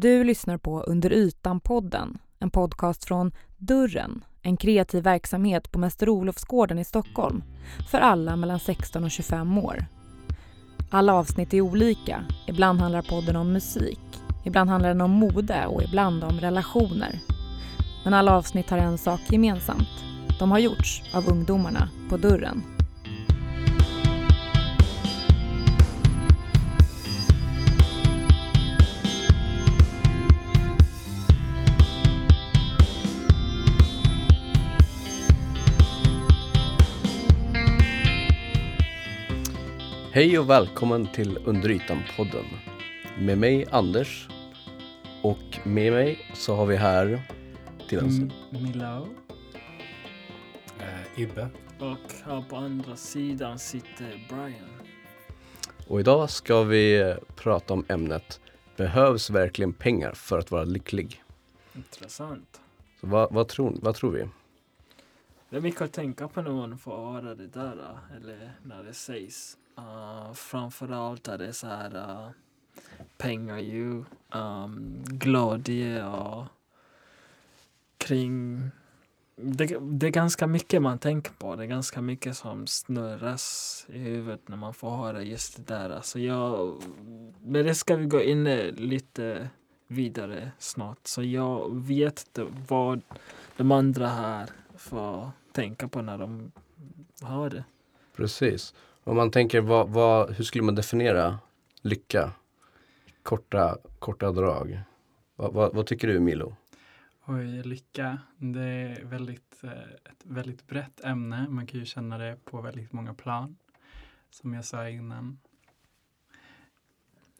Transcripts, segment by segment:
Du lyssnar på Under ytan-podden, en podcast från Dörren, en kreativ verksamhet på Mäster Olofsgården i Stockholm för alla mellan 16 och 25 år. Alla avsnitt är olika. Ibland handlar podden om musik, ibland handlar den om mode och ibland om relationer. Men alla avsnitt har en sak gemensamt. De har gjorts av ungdomarna på Dörren. Hej och välkommen till Under ytan-podden. Med mig Anders och med mig så har vi här till vänster. M- Milao. Eh, Ibbe. Och här på andra sidan sitter Brian. Och idag ska vi eh, prata om ämnet Behövs verkligen pengar för att vara lycklig? Intressant. Så vad, vad, tror, vad tror vi? Det är mycket att tänka på när man får höra det där, eller när det sägs. Uh, framförallt är det så här uh, pengar ju, um, glädje och kring det, det är ganska mycket man tänker på. Det är ganska mycket som snurras i huvudet när man får höra just det där. Alltså jag, men det ska vi gå in lite vidare snart. Så jag vet inte vad de andra här får tänka på när de hör det. Precis. Om man tänker, vad, vad, hur skulle man definiera lycka? Korta, korta drag. Vad, vad, vad tycker du Milo? Oj, lycka. Det är väldigt, eh, ett väldigt brett ämne. Man kan ju känna det på väldigt många plan. Som jag sa innan.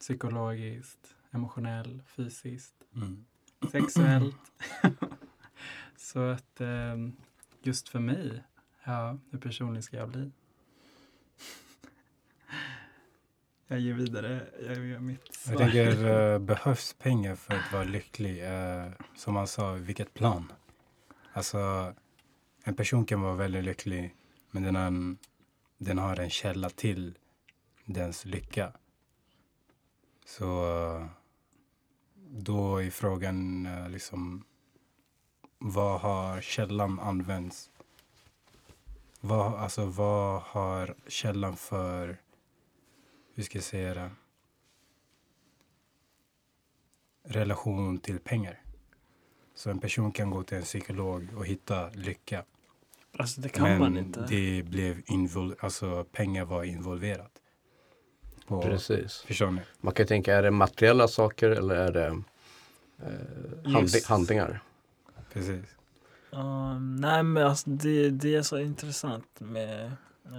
Psykologiskt, emotionellt, fysiskt, Mm. sexuellt. Så att eh, just för mig, ja, hur personlig ska jag bli? Jag ger vidare, jag gör mitt svar. Jag tänker, eh, behövs pengar för att vara lycklig? Eh, som man sa, vilket plan? Alltså, en person kan vara väldigt lycklig, men den har en, den har en källa till dens lycka. Så då är frågan eh, liksom, vad har källan använts? Vad, alltså, vad har källan för hur ska säga det? Relation till pengar. Så en person kan gå till en psykolog och hitta lycka. Alltså det kan men man inte. det blev invol- alltså pengar var involverat. På, Precis. Förstår ni? Man kan ju tänka, är det materiella saker eller är det eh, Just. handlingar? Precis. Um, nej men alltså det, det är så intressant med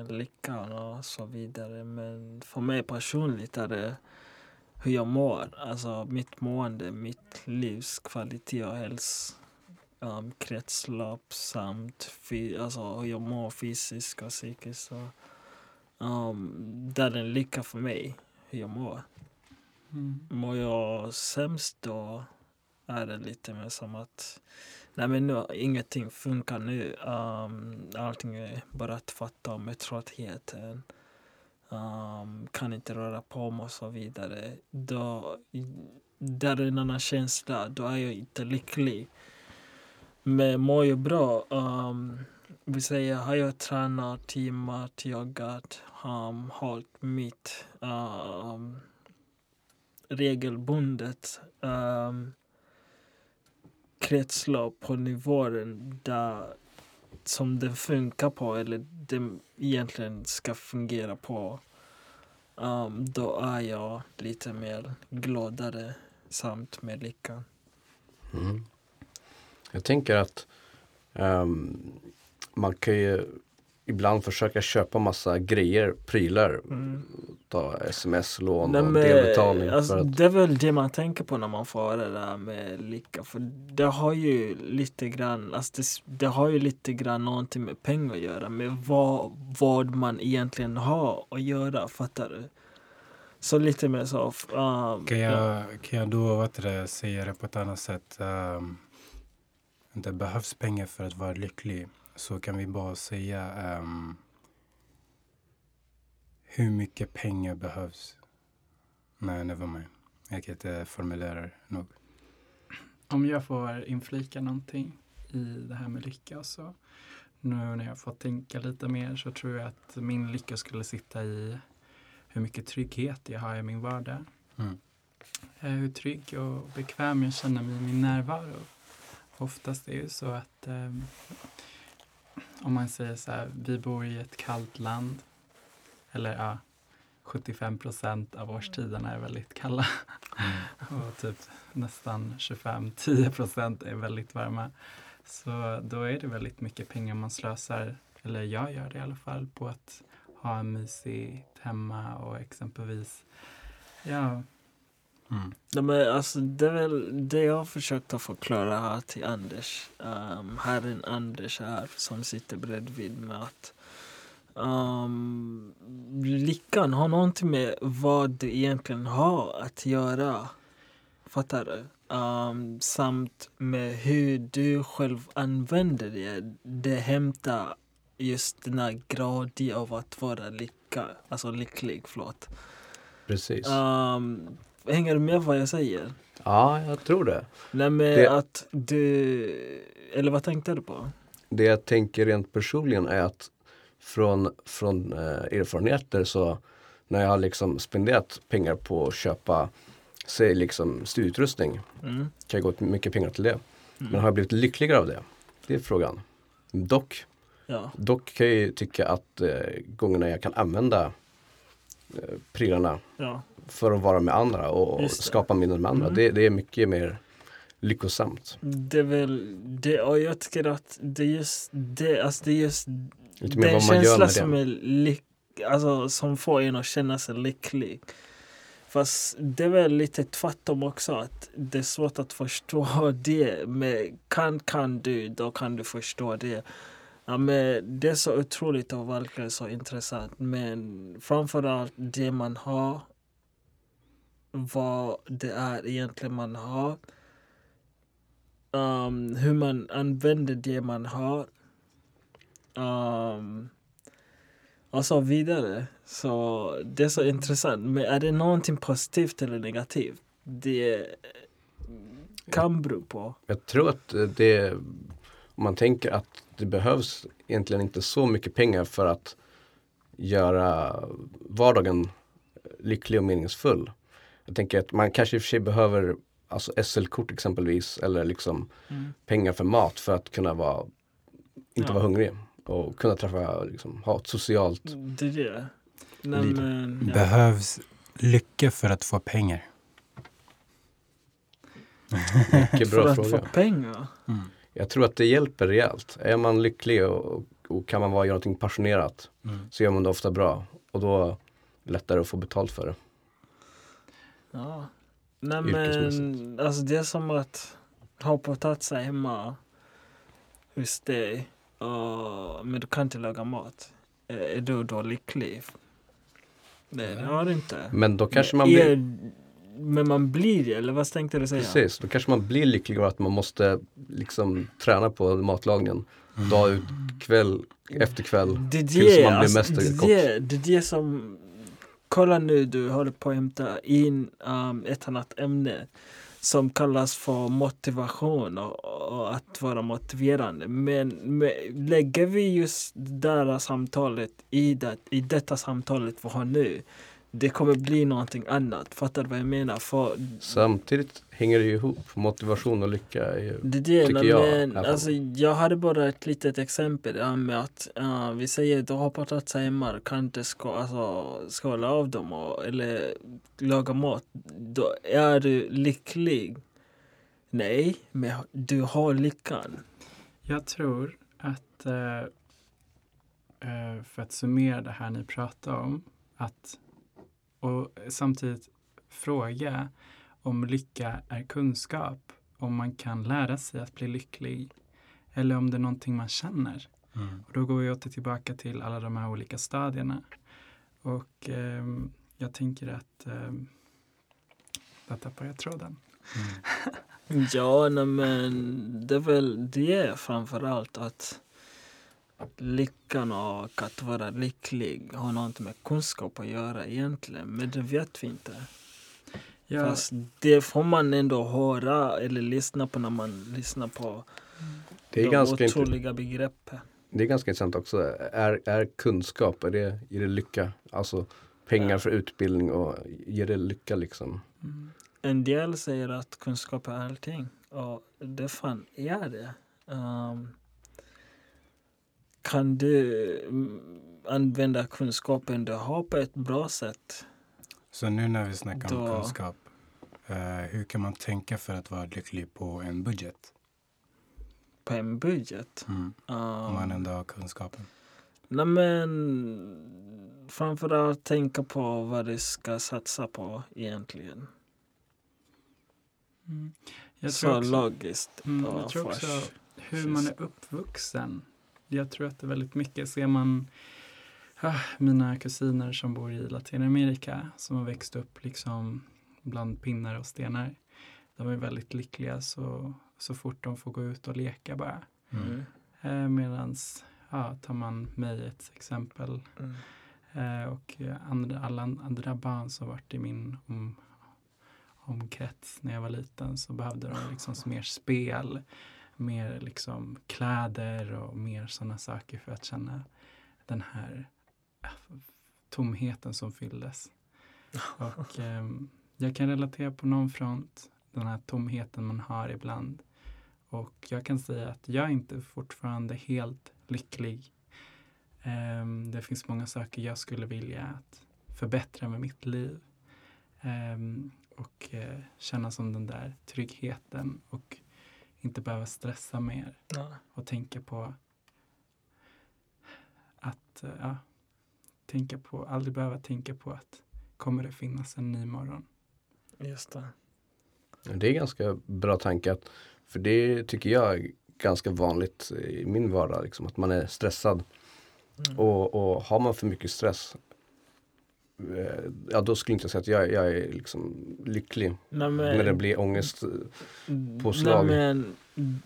lyckan och så vidare. Men för mig personligt är det hur jag mår. Alltså mitt mående, mitt livs kvalitet och hälsa. Um, samt alltså hur jag mår fysiskt och psykiskt. Så, um, det är en lycka för mig, hur jag mår. Mm. Mår jag sämst då är det lite mer som att nej men nu, ingenting funkar nu. Um, allting är bara tvärtom, med tröttheten. Um, kan inte röra på mig och så vidare. Då, där är en annan känsla. Då är jag inte lycklig. Men mår jag bra. Um, vi säger, har jag tränat, teamat, joggat, um, hållit mitt um, regelbundet um, kretslopp på nivån där som den funkar på eller den egentligen ska fungera på. Um, då är jag lite mer gladare samt med lyckan. Mm. Jag tänker att um, man kan ju ibland försöka köpa massa grejer, prylar, Mm. ta sms-lån Nej, och delbetalning. alltså, att, Det är väl det man tänker på när man får det där med lycka. För det har ju lite grann, alltså det, det har ju lite grann någonting med pengar att göra. Med vad, vad man egentligen har att göra, fattar du? Så lite mer så. Um, Kan ja. jag, kan jag då det, säga det på ett annat sätt? Um, det behövs pengar för att vara lycklig. Så kan vi bara säga ehm, hur mycket pengar behövs? Nej, nevermind. Jag kan inte formulera det nog. om jag får inflika någonting i det här med lycka så. Nu när jag fått tänka lite mer så tror jag att min lycka skulle sitta i hur mycket trygghet jag har i min vardag. Mm. Eh, Hur trygg och bekväm jag känner mig i min närvaro. Oftast är det så att eh, om man säger så här, vi bor i ett kallt land. Eller ja, 75 procent av årstiderna är väldigt kalla. och typ nästan 25-10 procent är väldigt varma. Så då är det väldigt mycket pengar man slösar, eller jag gör det i alla fall, på att ha en mysigt hemma och exempelvis ja, Mm. Nej, men alltså, det är väl det jag försökte förklara här till Anders. Um, herren Anders här som sitter bredvid med att um, lyckan har någonting med vad du egentligen har att göra. Fattar du? Um, samt med hur du själv använder det. Det hämtar just den här graden av att vara lycka, alltså lycklig. Förlåt. Precis. Um, hänger du med vad jag säger? Ja, jag tror det. Nej men Det- att du... Eller vad tänkte du på? Det jag tänker rent personligen är att från, från eh, erfarenheter så när jag har liksom spenderat pengar på att köpa säg liksom studieutrustning Mm. kan jag gå åt mycket pengar till det. Mm. Men har jag blivit lyckligare av det? Det är frågan. Dock, Ja. dock kan jag ju tycka att eh, gångerna jag kan använda eh, prylarna ja. För att vara med andra och skapa minnen med andra. Mm. Det, det är mycket mer lyckosamt. Det är väl det. Och jag tycker att det är just det. Alltså det är just Lite den vad man gör känsla med som är lyck, alltså, som får en att känna sig lycklig. Fast det är väl lite tvärtom också att det är svårt att förstå det. Men kan kan du, då kan du förstå det. Ja, men det är så otroligt och verkligen så intressant. Men framförallt det man har. Vad det är egentligen man har. Um, hur man använder det man har. Um, och så vidare. Så det är så intressant. Men är det någonting positivt eller negativt? Det kan bero på. Jag tror att det, om man tänker att det behövs egentligen inte så mycket pengar för att göra vardagen lycklig och meningsfull. Jag tänker att man kanske i och för sig behöver alltså SL-kort exempelvis eller liksom pengar för mat för att kunna vara, inte Ja. vara hungrig och kunna träffa, liksom, ha ett socialt Det är det. Nej, Liv. men, ja. Behövs lycka för att få pengar? mycket bra För att fråga. få pengar? Mm. Jag tror att det hjälper rejält. Är man lycklig och, och kan man vara, göra någonting passionerat Mm. så gör man det ofta bra och då är det lättare att få betalt för det. Ja. Nej men alltså det är som att ha potatis hemma hos dig. och- men du kan inte laga mat. Är du då lycklig? Nej det har du inte. Men då kanske man Är- blir, Men man blir det, eller vad tänkte du säga? precis, då kanske man blir lycklig av att man måste liksom träna på matlagningen dag ut, kväll efter kväll. Det är tills det, man blir alltså, det, är det, det är det som Kolla nu, du håller på att hämta in um, ett annat ämne som kallas för motivation och, och att vara motiverande. Men, men lägger vi just det där samtalet i, det, i detta samtalet vi har nu, det kommer bli någonting annat. Fattar du vad jag menar? För Samtidigt hänger det ju ihop, motivation och lycka. Är ju, Det är det, Tycker men, jag, men alltså, jag hade bara ett litet exempel ja, med att uh, vi säger du har potatis hemma, kan inte ska, alltså, skala av dem och, eller laga mat. Då är du lycklig. Nej, men du har lyckan. Jag tror att eh, eh, för att summera det här ni pratar om att och samtidigt fråga om lycka är kunskap, om man kan lära sig att bli lycklig eller om det är någonting man känner. Mm. Och då går vi åter tillbaka till alla de här olika stadierna. Och ehm, jag tänker att ehm, där tappar jag tråden. Mm. Ja, nej, men det är väl det framförallt att lyckan och att vara lycklig har något med kunskap att göra egentligen. Men det vet vi inte. Ja, Fast det får man ändå höra eller lyssna på när man lyssnar på Det är, de ganska otroliga begreppen. det är ganska intressant också. Är, är kunskap, är det, ger det lycka? Alltså pengar Ja. för utbildning och ger det lycka liksom? mm. En del säger att kunskap är allting. Och det fan är det. Ehm, kan du mm, använda kunskapen du har på ett bra sätt? Så nu när vi snackar om Då- kunskap, eh, hur kan man tänka för att vara lycklig på en budget? På en budget? Mm. Om Ehm, man ändå har kunskapen. Nej men framförallt tänka på vad du ska satsa på egentligen. Mm. Jag Så logiskt. mm, jag tror också hur man är uppvuxen. Jag tror att det är väldigt mycket. Ser man ah, mina kusiner som bor i Latinamerika som har växt upp liksom bland pinnar och stenar. De är väldigt lyckliga så, så fort de får gå ut och leka bara. Mm. Eh, medans, ja, tar man mig ett exempel Mm. eh, och andra, alla andra barn som varit i min om, omkrets när jag var liten så behövde de liksom mer spel, mer liksom kläder och mer sådana saker för att känna den här eh, tomheten som fylldes. Och ehm, jag kan relatera på någon front, den här tomheten man har ibland. Och jag kan säga att jag är inte fortfarande helt lycklig. Ehm, det finns många saker jag skulle vilja att förbättra med mitt liv. Ehm, och eh, känna som den där tryggheten och inte behöva stressa mer Ja. och tänka på att, eh, ja, tänka på, aldrig behöva tänka på att kommer det finnas en ny morgon? Just det. Det är ganska bra tanke. att- För det tycker jag är ganska vanligt i min vardag. Liksom, att man är stressad. Mm. Och, och har man för mycket stress. Eh, Ja då skulle jag inte säga att jag, jag är liksom lycklig. Nej, men, När det blir ångest. Nej, men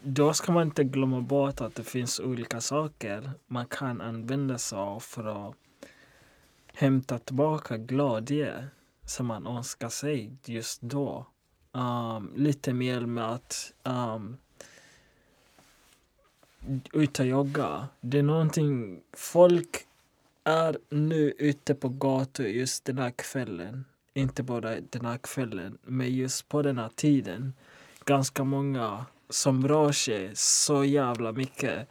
då ska man inte glömma bort att det finns olika saker man kan använda sig av för att hämta tillbaka glädje som man önskar sig just då. Um, lite mer med att um, ut och jogga. Det är någonting folk är nu ute på gator just den här kvällen. Inte bara den här kvällen, men just på den här tiden. Ganska många som rör sig så jävla mycket.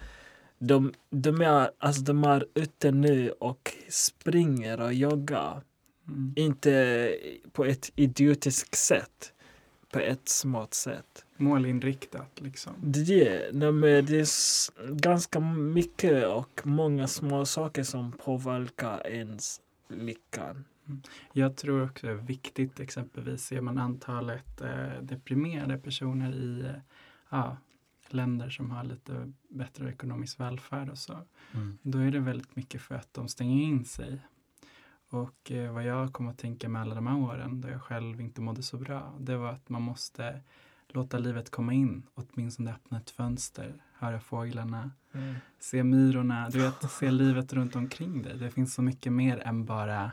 De, de, är, alltså de är ute nu och springer och joggar. Mm. Inte på ett idiotiskt sätt. På ett smart sätt. Målinriktat liksom. Det nej, men det är ganska mycket och många små saker som påverkar ens lyckan. Jag tror också det är viktigt, exempelvis ser man antalet eh, deprimerade personer i eh, länder som har lite bättre ekonomisk välfärd och så. Mm. Då är det väldigt mycket för att de stänger in sig. Och eh, vad jag kom att tänka med alla de här åren då jag själv inte mådde så bra, det var att man måste låta livet komma in, åtminstone öppna ett fönster, höra fåglarna, se myrorna, du vet, se livet runt omkring dig. Det finns så mycket mer än bara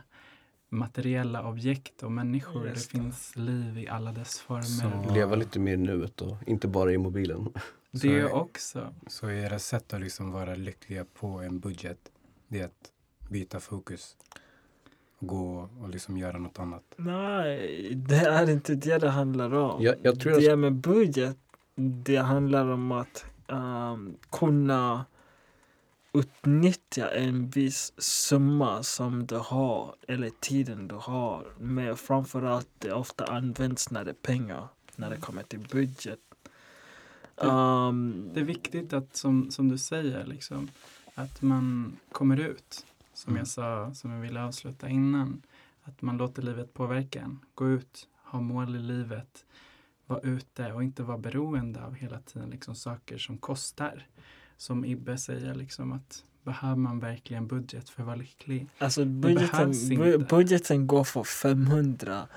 materiella objekt och människor. Det det. finns liv i alla dess former. Så- Leva lite mer i nuet och inte bara i mobilen. Det Så- också. Så era sätt att liksom vara lyckliga på en budget, det är att byta fokus. Gå och liksom göra något annat. Nej, det är inte det det handlar om. Jag, jag tror det jag, med budget, det handlar om att ehm, kunna utnyttja en viss summa som du har eller tiden du har. Men framförallt det ofta används när det är pengar, när det kommer till budget. Ehm, Det är viktigt att, som, som du säger, liksom, att man kommer ut. Som Mm. jag sa, som jag ville avsluta innan. Att man låter livet påverka en. Gå ut, ha mål i livet. Vara ute och inte vara beroende av hela tiden liksom, saker som kostar. Som Ibbe säger, liksom, att behöver man verkligen budget för att vara lycklig? Alltså budgeten, bu- budgeten går för 500.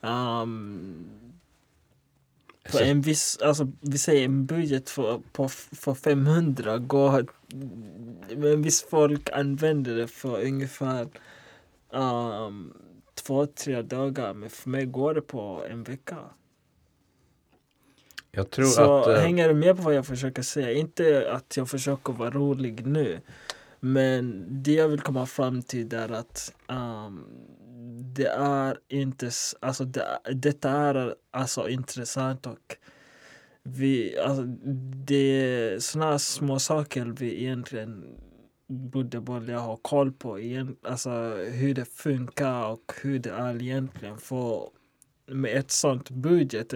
Um, på en viss, alltså vi säger en budget för, på, för 500 går, men viss folk använder det för ungefär um, två, tre dagar. Men för mig går det på en vecka. Jag tror Så att... eh, hänger du med på vad jag försöker säga? Inte att jag försöker vara rolig nu. Men det jag vill komma fram till är att um, det är inte, alltså det, detta är alltså intressant och vi, alltså, det är såna små saker vi egentligen borde börja ha koll på. Igen, alltså hur det funkar och hur det är egentligen. För med ett sånt budget,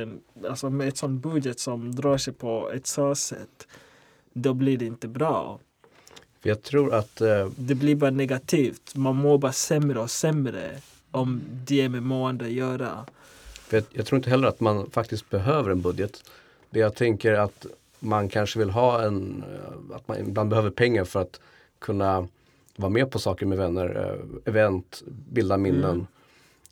alltså med ett sånt budget som drar sig på ett så sätt, då blir det inte bra. för jag tror att eh, Det blir bara negativt. Man mår bara sämre och sämre om det med mående att göra. Jag, jag tror inte heller att man faktiskt behöver en budget. Det jag tänker att man kanske vill ha en, eh, att man ibland behöver pengar för att kunna vara med på saker med vänner, eh, event, bilda minnen. Mm.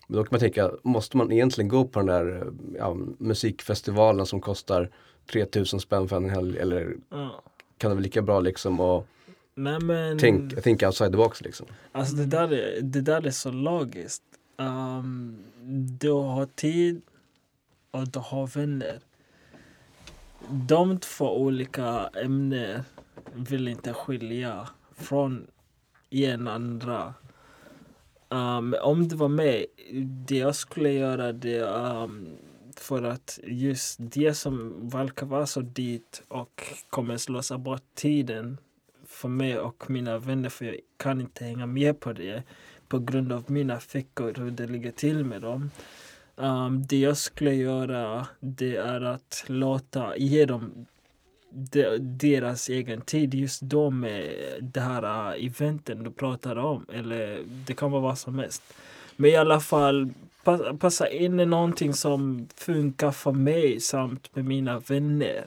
Men då kan man tänka, måste man egentligen gå på den där eh, ja, musikfestivalen som kostar 3000 spänn för en helg eller Ja. kan det vara lika bra liksom och Nej men, tänk, think outside the box liksom. alltså det där, är, det där är så logiskt. Um, du har tid och du har vänner. De två olika ämnen vill inte skilja från en andra. Um, om det var mig, det jag skulle göra det um, för att just det som verkar vara så dyrt och kommer slösa bort tiden för mig och mina vänner för jag kan inte hänga med på det på grund av mina fickor, hur det ligger till med dem. Um, det jag skulle göra det är att låta, ge dem de, deras egen tid just då med det här uh, eventen du pratar om. Eller det kan vara vad som helst. Men i alla fall passa in i någonting som funkar för mig samt med mina vänner.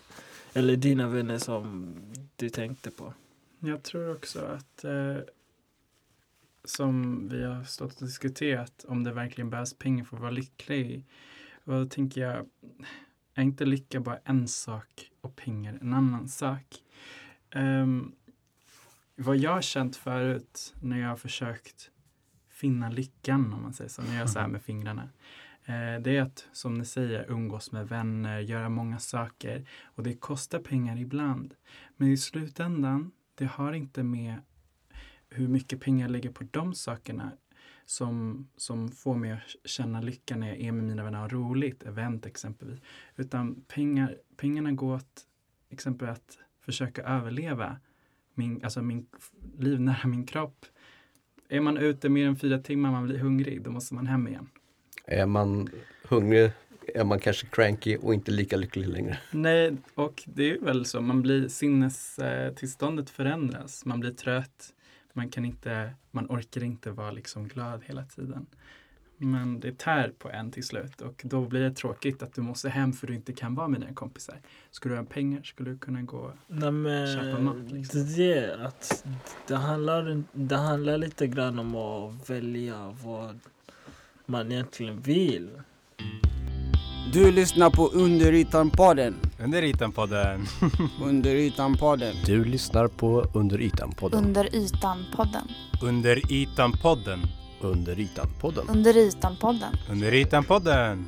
Eller dina vänner som du tänkte på. Jag tror också att eh, som vi har stått och diskuterat om det verkligen behövs pengar för att vara lycklig. Och då tänker jag, är inte lycka bara en sak och pengar en annan sak? Ehm, vad jag har känt förut när jag har försökt finna lyckan, om man säger så, när jag gör så här med fingrarna. Eh, det är att, som ni säger, umgås med vänner, göra många saker. Och det kostar pengar ibland. Men i slutändan, det har inte med hur mycket pengar jag lägger på de sakerna som, som får mig att känna lycka när jag är med mina vänner och roligt, event exempelvis. Utan pengar, pengarna går åt exempel att försöka överleva min, alltså min liv nära min kropp. Är man ute mer än fyra timmar, man blir hungrig, då måste man hem igen. Är man hungrig är man kanske cranky och inte lika lycklig längre. Nej, och det är väl så. Man blir, sinnestillståndet förändras. Man blir trött. Man kan inte, man orkar inte vara liksom glad hela tiden. Men det tär på en till slut och då blir det tråkigt att du måste hem för du inte kan vara med dina kompisar. Skulle du ha pengar skulle du kunna gå Nej, men Köpa mat, liksom. det att det handlar, det handlar lite grann om att välja vad man egentligen vill. Du lyssnar på Under ytan-podden. Under ytan-podden. Under ytan-podden. Du lyssnar på Under ytan-podden. Under ytan-podden. Under ytan-podden. Under ytan-podden. Under ytan-podden. Under ytan-podden.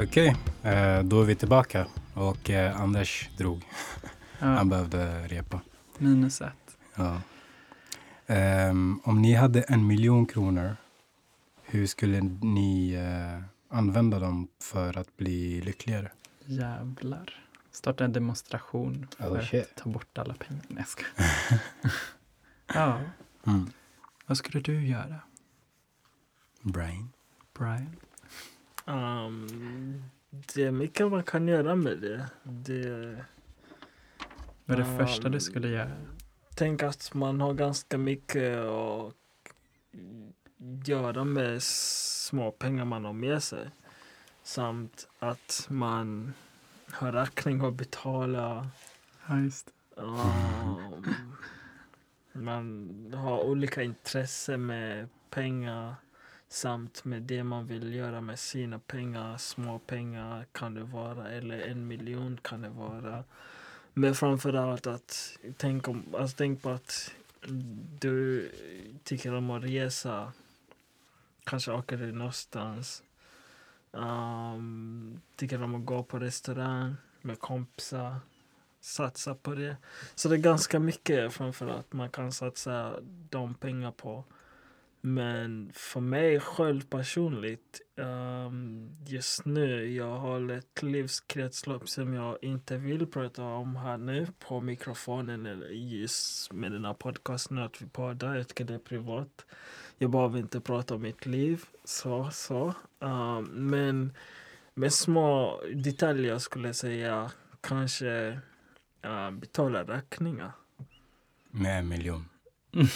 Okej, eh, då är vi tillbaka. Och eh, Anders drog. Han ja, behövde repa. minus ett. Ja. Ehm, om ni hade en miljon kronor, hur skulle ni eh, använda dem för att bli lyckligare? Jävlar. Starta en demonstration för Oh, att ta bort alla pengar. Nej, jag skojar. Ja, Mm. vad skulle du göra, Brian? Brian? Um, det är mycket man kan göra med det. det Vad är det Um, första du skulle göra? tänk att man har ganska mycket att göra med små pengar man har med sig. Samt att man har räkning att betala. Ja, just. Um, man har olika intressen med pengar samt med det man vill göra med sina pengar. Små pengar kan det vara eller en miljon kan det vara. Men framförallt att tänk, om, alltså tänk på att du tycker om att resa, kanske åker du någonstans, um, tycker om att gå på restaurang med kompisar, satsa på det. Så det är ganska mycket framförallt man kan satsa de pengar på. Men för mig själv personligt, um, just nu, jag har ett livskretslopp som jag inte vill prata om här nu på mikrofonen eller just med den här podcasten att vi poddar. Jag tycker det är privat. Jag behöver inte prata om mitt liv. Så, så. Um, men med små detaljer skulle jag säga kanske uh, betala räkningar. Med en miljon.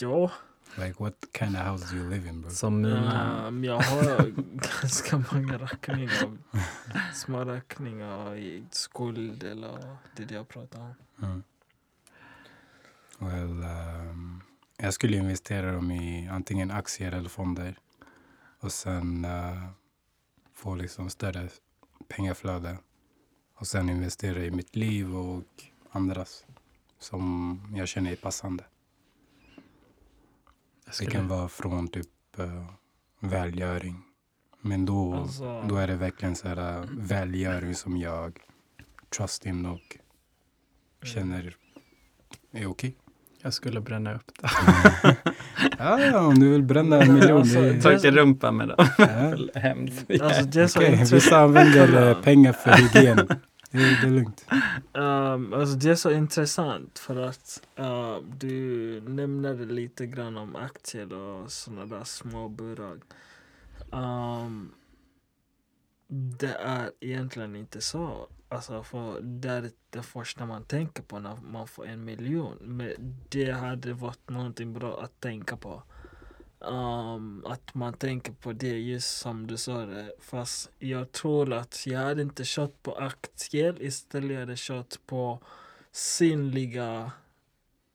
Ja, Like what kind of house do you live in bro? Som mina. Um, jag har ganska många räkningar. Små räkningar i skuld eller det jag pratar om. Mm. Well, um, jag skulle investera dem i antingen aktier eller fonder. Och sen uh, få liksom större pengaflöde. Och sen investera i mitt liv och andras som jag känner är passande. Jag Det skulle, kan vara från typ uh, välgöring. Men då, Alltså- då är det verkligen så här uh, välgöring som jag trust in och känner är okej. Jag skulle bränna upp det. Ja, ja, om du vill bränna en miljon. Alltså, det, Ta inte rumpa med dem. ja. Hemskt. Alltså, det är så vissa använder eh, pengar för hygien. Det, är- det är lugnt. Um, alltså det är så intressant för att uh, du nämnde lite grann om aktier och sådana där små bolag. Um, det är egentligen inte så. Alltså för det är det första man tänker på när man får en miljon. Men det hade varit någonting bra att tänka på. Um, att man tänker på det just som du sa det. Fast jag tror att jag hade inte kört på aktier istället hade jag kört på synliga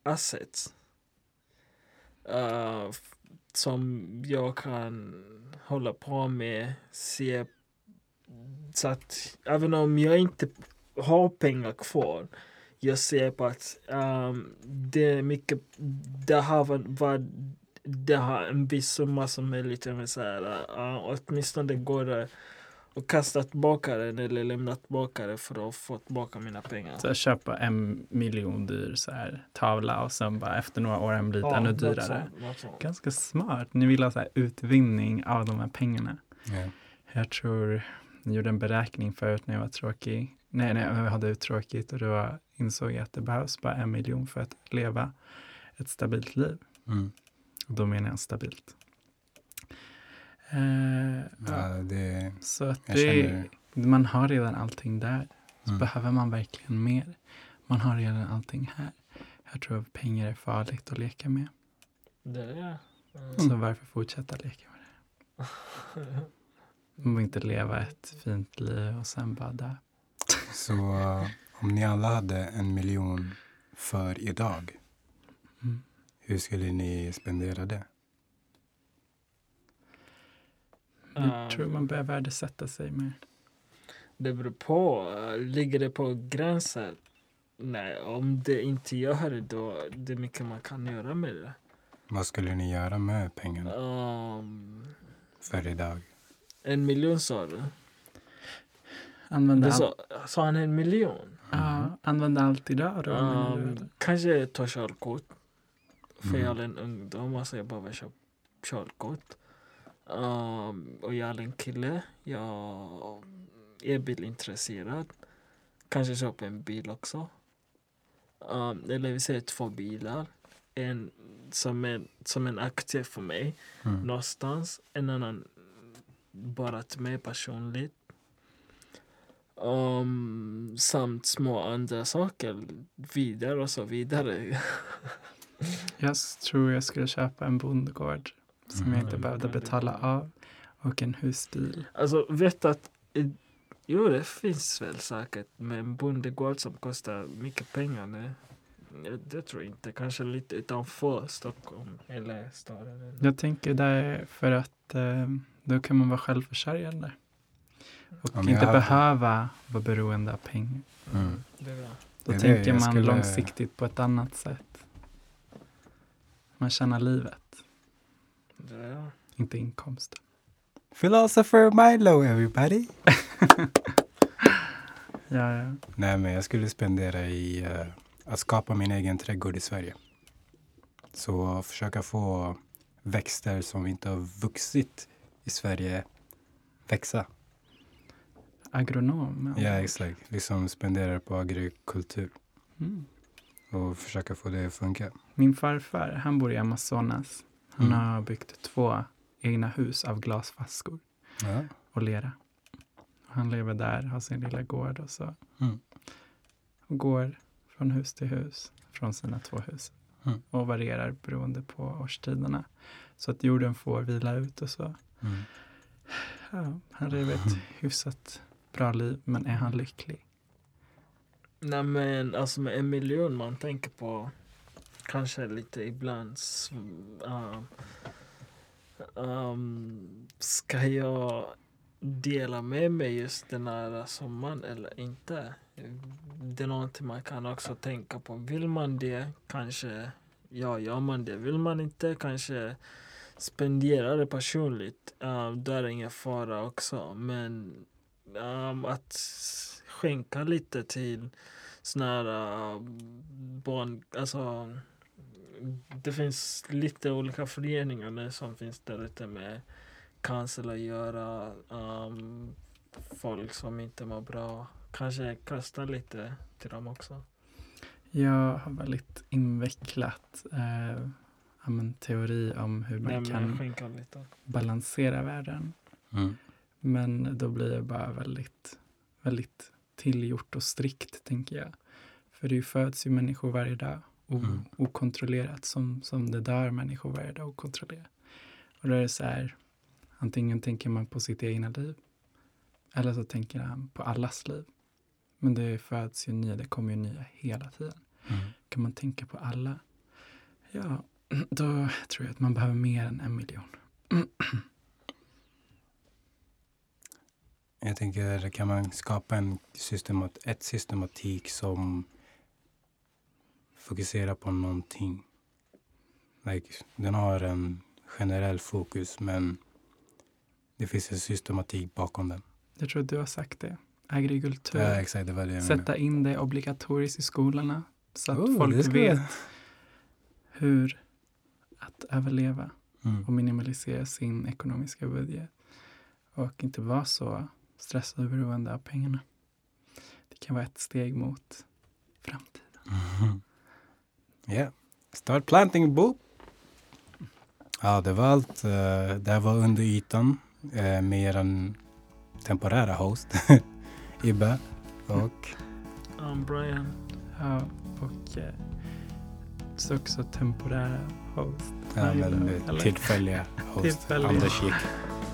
assets. Uh, som jag kan hålla på med, se så att även om jag inte har pengar kvar jag ser på att um, det är mycket, det har varit, vad, det har en viss summa som är lite mer så här, uh, åtminstone går det att kasta tillbaka den eller lämna tillbaka det för att få tillbaka mina pengar. Så jag köper en miljon dyr så här, tavla och sen bara efter några år har den blivit ännu dyrare. sånt. Ganska smart. Ni vill ha så här utvinning av de här pengarna. Ja. Jag tror jag gjorde en beräkning förut när jag var tråkig. Nej, nej, jag hade uttråkigt och då insåg jag att det behövs bara en miljon för att leva ett stabilt liv. Mm. Och då menar jag stabilt. Eh, ja. Ja, det, Så att jag det, känner, man har redan allting där. Så Mm. behöver man verkligen mer. Man har redan allting här. Jag tror att pengar är farligt att leka med. Det är det. Mm. Så varför fortsätta leka med det? Man vill inte leva ett fint liv och sen bara dö. så eh, om ni alla hade en miljon för idag, Mm. hur skulle ni spendera det? Jag Um, tror man börjar värdesätta sig mer. Det beror på. eh, Ligger det på gränsen? Nej, om det inte gör det då det är mycket man kan göra med det. Vad skulle ni göra med pengarna Um, för idag? En miljon sa du? Använda, sa, sa han en miljon? ja, använda allt idag då? menar du, Um, kanske ta körkort. För Mm. jag är en ungdom, alltså jag behöver köpa körkort. Um, och jag är en kille, jag är bilintresserad. Kanske köpa en bil också. Um, eller vi säger två bilar. En som en, som en aktie för mig Mm. någonstans. En annan bara till mig personligt. Um, samt små andra saker vidare och så vidare. Jag tror jag skulle köpa en bondgård som jag inte Mm. behövde betala av och en husbil. Alltså vet att eh, Jo det finns väl säkert men en bondegård som kostar mycket pengar nu. Det, det tror jag inte. Kanske lite utanför Stockholm eller staden. Jag tänker det för att eh, då kan man vara självförsörjande. Och Ja, men inte hade- behöva vara beroende av pengar. Mm. Det är bra. Då Det tänker man skulle- långsiktigt på ett annat sätt. Man tjänar livet, inte inkomsten. Philosopher Milo everybody! Ja, ja. Nej, men jag skulle spendera i eh, att skapa min egen trädgård i Sverige. Så försöka få växter som inte har vuxit i Sverige växa. Agronom. Ja, exakt. Liksom spendera på agrikultur Mm. och försöka få det att funka. Min farfar, han bor i Amazonas. Han Mm. har byggt två egna hus av glasflaskor Ja. och lera. Han lever där, har sin lilla gård och så. Mm. Och går från hus till hus, från sina två hus. Mm. Och varierar beroende på årstiderna. Så att jorden får vila ut och så. Mm. Ja, han lever ett hyfsat bra liv, men är han lycklig? Nej men alltså med en miljon man tänker på kanske lite ibland s- um, ska jag dela med mig just den här summan eller inte? Det är någonting man kan också tänka på. Vill man det kanske, ja gör man det. Vill man inte kanske spendera det personligt. Um, där är ingen fara också. Men um, att skänka lite till såna här uh, barn, alltså det finns lite olika föreningar nu som finns där ute med cancer att göra, um, folk som inte mår bra. Kanske kasta lite till dem också. Jag har väldigt invecklat eh, ja, men, teori om hur man Nej, kan balansera världen. Mm. Men då blir det bara väldigt, väldigt tillgjort och strikt, tänker jag. För det föds ju människor varje dag o- Mm. okontrollerat som, som det dör människor varje dag okontrollerat. Och då är det så här, antingen tänker man på sitt egna liv eller så tänker han på allas liv. Men det föds ju nya, det kommer ju nya hela tiden. Mm. Kan man tänka på alla? Ja, då tror jag att man behöver mer än en miljon. Jag tänker, kan man skapa en systemat, ett systematik som fokuserar på någonting? Like, den har en generell fokus, men det finns en systematik bakom den. Jag tror att du har sagt det. Agrikultur. Ja, exakt, det var det. Sätta in det obligatoriskt i skolorna så att Oh, folk vet hur att överleva Mm. och minimalisera sin ekonomiska budget. Och inte vara så stressad och beroende av pengarna. Det kan vara ett steg mot framtiden. Mhm. Ja, start planting boop. Ja, det var allt. eh, Det här var under ytan eh, med er temporära host Ibbe och Um, Brian. Ja, och eh, så också temporära host. ja, men, eller? tillfälliga host Tillfälliga. Anders gick.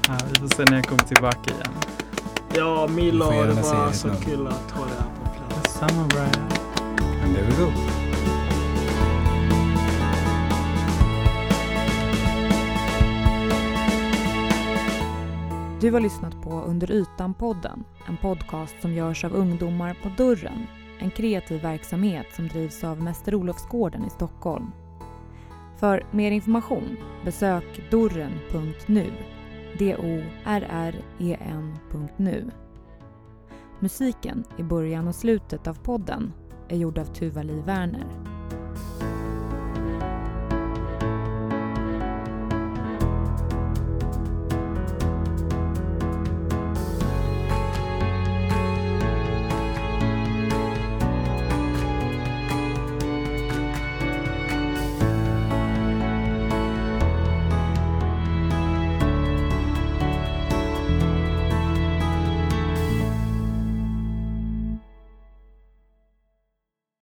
Ja, vi får se när jag kommer tillbaka igen. Ja, Milo, det var så kul att ha dig här på plats. Detsamma Brian. And there we go. Du har lyssnat på Under ytan-podden, en podcast som görs av ungdomar på Dörren, en kreativ verksamhet som drivs av Mäster Olofsgården i Stockholm. För mer information besök dorren.nu, D-O-R-R-E-N.nu. Musiken i början och slutet av podden är gjord av Tuva-Li Werner.